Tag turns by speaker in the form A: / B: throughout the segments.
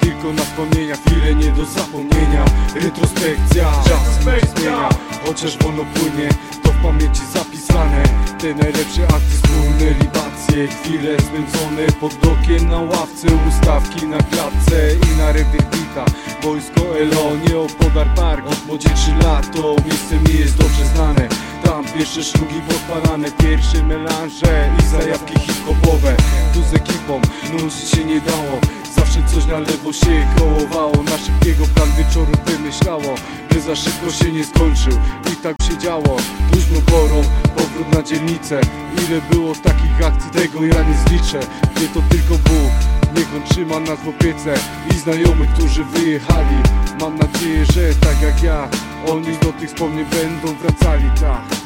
A: tylko na wspomnienia Chwile nie do zapomnienia. Retrospekcja Czas zmienia. Chociaż wolno płynie To w pamięci zapisane. Te najlepsze akty wspólne libacje Chwile spędzone pod dokiem na ławce Ustawki na klatce i na rewirwita Wojsko Elo, nie opodar park. Od młodzieży lat to miejsce mi jest dobrze znane. Tam pierwsze szlugi podpalane Pierwsze melanże i zajawki hip-hopowe. Tu z ekipą nużyć się nie dało Zawsze coś na lewo się kołowało. Na szybkiego plan wieczoru wymyślało By za szybko się nie skończył. I tak się działo. Późną porą powrót na dzielnicę. Ile było takich akcji tego ja nie zliczę. Gdzie to tylko Bóg Niech on trzyma nas w opiece I znajomych, którzy wyjechali Mam nadzieję, że tak jak ja Oni do tych wspomnień będą wracali Tak,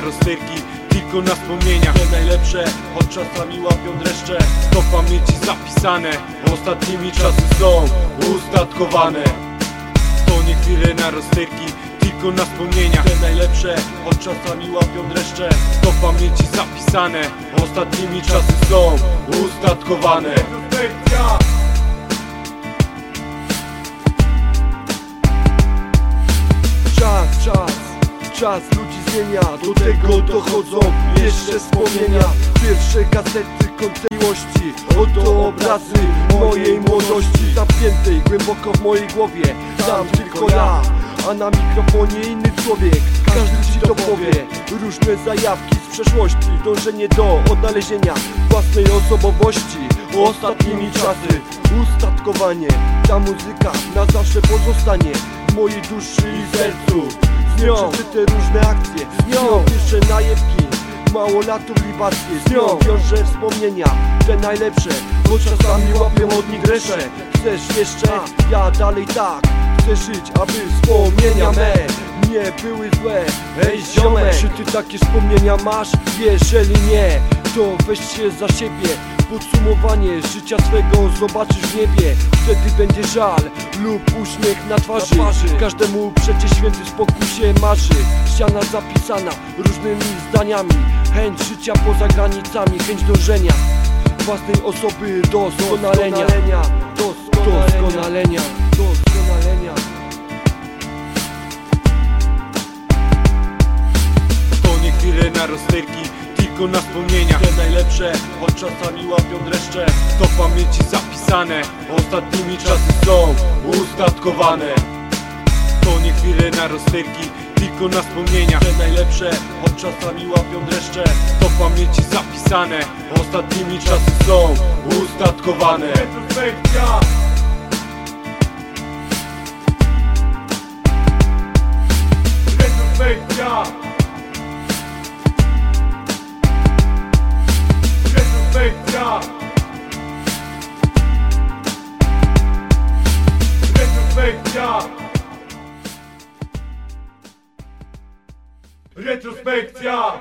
A: na rozterki tylko na wspomnieniach.
B: Te najlepsze, choć czasami łapią dreszcze.
A: To pamięci zapisane Ostatnimi czasy są ustatkowane. To nie chwile na rozterki Tylko na wspomnieniach.
B: Te najlepsze, choć czasami łapią dreszcze.
A: To pamięci zapisane Ostatnimi czasy są ustatkowane.
B: Czas, czas, czas Do tego dochodzą jeszcze wspomnienia. Pierwsze kasety kontynuości Oto obrazy mojej młodości. Zamkniętej głęboko w mojej głowie Tam tylko ja a na mikrofonie inny człowiek. Każdy ci to powie. Różne zajawki z przeszłości Dążenie do odnalezienia własnej osobowości. Ostatnimi czasy Ustatkowanie. Ta muzyka na zawsze pozostanie W mojej duszy i sercu Z nią te różne akcje Z nią pierwsze najebki Małolatów libackie Z nią wspomnienia Te najlepsze Bo czasami łapię od nich gresze Chcesz jeszcze? Ja dalej tak. Chcę żyć, aby wspomnienia me nie były złe. Ej ziomek, czy ty takie wspomnienia masz? Jeżeli nie, to weź się za siebie Podsumowanie życia swego zobaczysz w niebie. Wtedy będzie żal lub uśmiech na twarzy, Każdemu przecież święty spokój się marzy. Ściana zapisana różnymi zdaniami. Chęć życia poza granicami, chęć dążenia Własnej osoby doskonalenia. Doskonalenia. Doskonalenia.
A: To nie chwile na rozterki Tylko na wspomnieniach
B: Te najlepsze, choć czasami łapią dreszcze.
A: To pamięci zapisane Ostatnimi czasy są ustatkowane. To nie chwile na rozterki Tylko na wspomnieniach
B: Te najlepsze, choć czasami łapią dreszcze.
A: To pamięci zapisane Ostatnimi czasy są ustatkowane. Retrospekcja Retrospekcja